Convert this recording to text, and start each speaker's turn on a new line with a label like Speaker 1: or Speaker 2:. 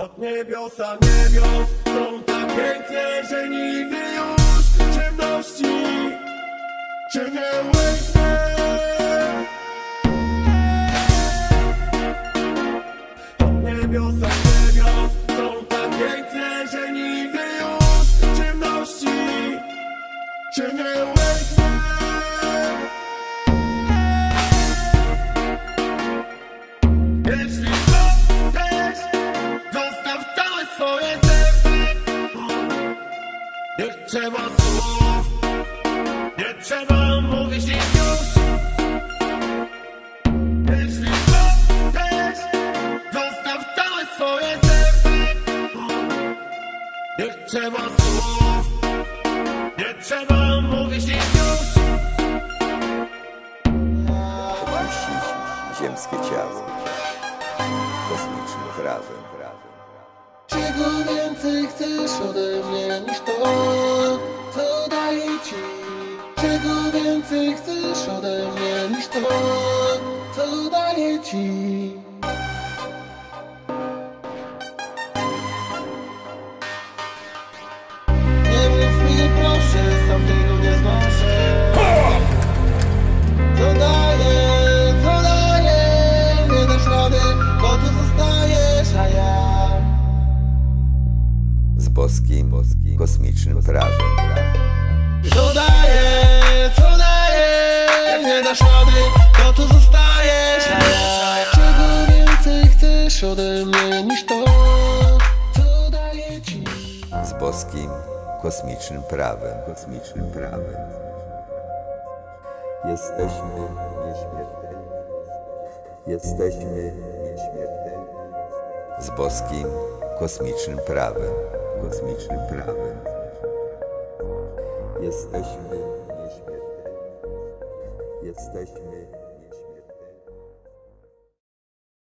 Speaker 1: Od niebiosa niebios są tak piękne, że nigdy już ciemności cię nie łyknę. Od niebiosa niebios są tak piękne, że nigdy już ciemności cię nie łyknę. Nie trzeba słów Nie trzeba mówić nic. Już Jeśli też Zostaw całe swoje serce. Nie trzeba słów Nie trzeba mówić nic. Już
Speaker 2: ziemskie ciało. Kosmicznym razem.
Speaker 3: Czego więcej chcesz ode mnie niż to, co daję ci? Czego więcej chcesz ode mnie niż to, co daję ci? Nie mów mi proszę, sam tego nie znoszę.
Speaker 2: Z boskim, boskim kosmicznym prawem.
Speaker 3: Co daje, co daje, nie dasz rady, to tu zostajesz. Czego więcej chcesz ode mnie niż to, co daję ci
Speaker 2: Z boskim kosmicznym prawem. Kosmicznym prawem. Jesteśmy nieśmiertelni. Jesteśmy nieśmiertelni. Z boskim kosmicznym prawem. Kosmicznym prawem. Jesteśmy nieśmiertelni. Jesteśmy